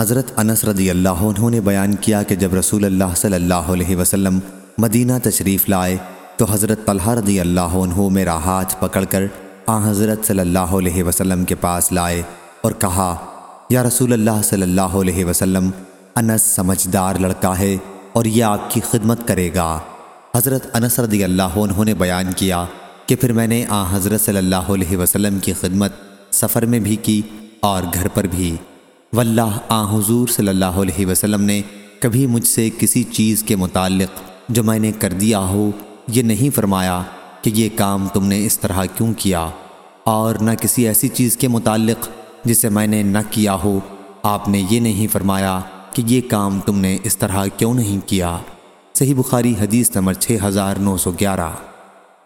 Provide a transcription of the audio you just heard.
حضرت انس رضی اللہ عنہ نے بیان کیا کہ جب رسول اللہ صلی اللہ علیہ وسلم مدینہ تشریف لائے تو حضرت طلحہ رضی اللہ عنہ میرا ہاتھ پکڑ کر آ حضرت صلی اللہ علیہ وسلم کے پاس لائے اور کہا، یا رسول اللہ صلی اللہ علیہ وسلم، انس سمجھدار لڑکا ہے اور یہ آپ کی خدمت کرے گا۔ حضرت انس رضی اللہ عنہ نے بیان کیا کہ پھر میں نے آ حضرت صلی اللہ علیہ وسلم کی خدمت سفر میں بھی کی اور گھر پر بھی۔ واللہ، آ حضور صلی اللہ علیہ وسلم نے کبھی مجھ سے کسی چیز کے متعلق جو میں نے کر دیا ہو یہ نہیں فرمایا کہ یہ کام تم نے اس طرح کیوں کیا۔ اور نہ کسی ایسی چیز کے متعلق جسے میں نے نہ کیا ہو، آپ نے یہ نہیں فرمایا کہ یہ کام تم نے اس طرح کیوں نہیں کیا۔ صحیح بخاری حدیث نمبر 6911